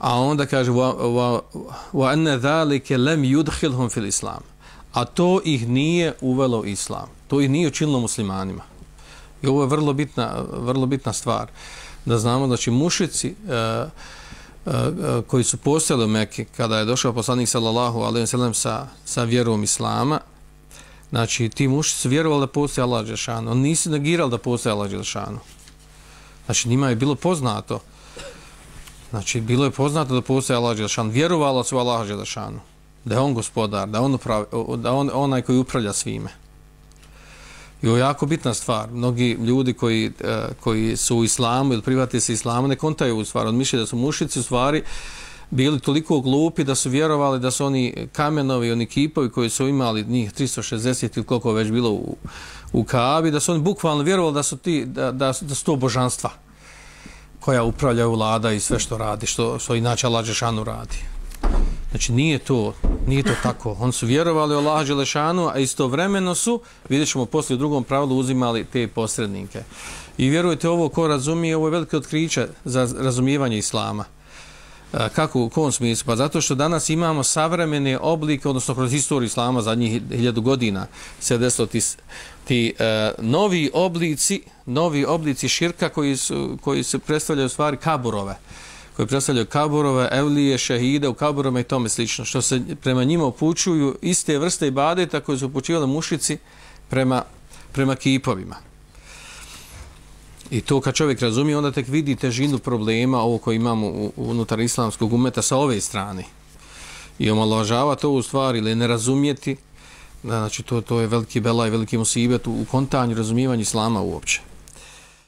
A onda kaže wa wa wa anna zalika lam yudkhilhum fil islam. A to ih nije uvelo islam. To ih nije učinilo muslimanima. I ovo je vrlo bitna, vrlo bitna stvar. Da znamo da će mušici e, e, koji su postali u Mekke kada je došao poslanik sallallahu alejhi ve sellem sa sa vjerom islama znači ti mušici su vjerovali da postoji Allah dželešanu on nisu negirali da postoji Allah dželešanu znači njima je bilo poznato znači bilo je poznato da postoje Allah Đelešan. Vjerovala su Allah Đelešanu. da je on gospodar da on upravi, da on onaj koji upravlja svime I ovo je jako bitna stvar. Mnogi ljudi koji, eh, koji su u islamu ili privati se islamu ne kontaju u stvar. Odmišlja da su mušici u stvari bili toliko glupi da su vjerovali da su oni kamenovi, oni kipovi koji su imali njih 360 ili koliko već bilo u, u Kaabi, da su oni bukvalno vjerovali da su, ti, da, da, da su to božanstva koja upravlja vlada i sve što radi, što, što inače Allah Đelešanu radi. Znači nije to, nije to tako. Oni su vjerovali u Allah Đelešanu, a istovremeno su, vidjet ćemo poslije u drugom pravilu, uzimali te posrednike. I vjerujete ovo ko razumije, ovo je veliko otkriće za razumijevanje Islama. Kako, u kom smislu? Pa zato što danas imamo savremene oblike, odnosno kroz historiju Islama zadnjih hiljadu godina se desilo ti, ti uh, novi oblici, novi oblici širka koji su, koji se predstavljaju stvari kaburove koji predstavljaju kaburove, evlije, šehide u kaburama i tome slično, što se prema njima upućuju iste vrste ibadeta koje su upućivali mušici prema, prema kipovima. I to kad čovjek razumije, onda tek vidi težinu problema ovo koje imamo unutar islamskog umeta sa ove strane. I omaložava to u stvari ili ne razumijeti, znači to, to je veliki belaj, veliki musibet u kontanju razumijevanju islama uopće.